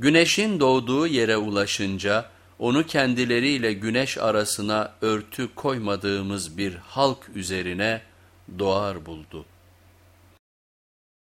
Güneşin doğduğu yere ulaşınca onu kendileriyle güneş arasına örtü koymadığımız bir halk üzerine doğar buldu.''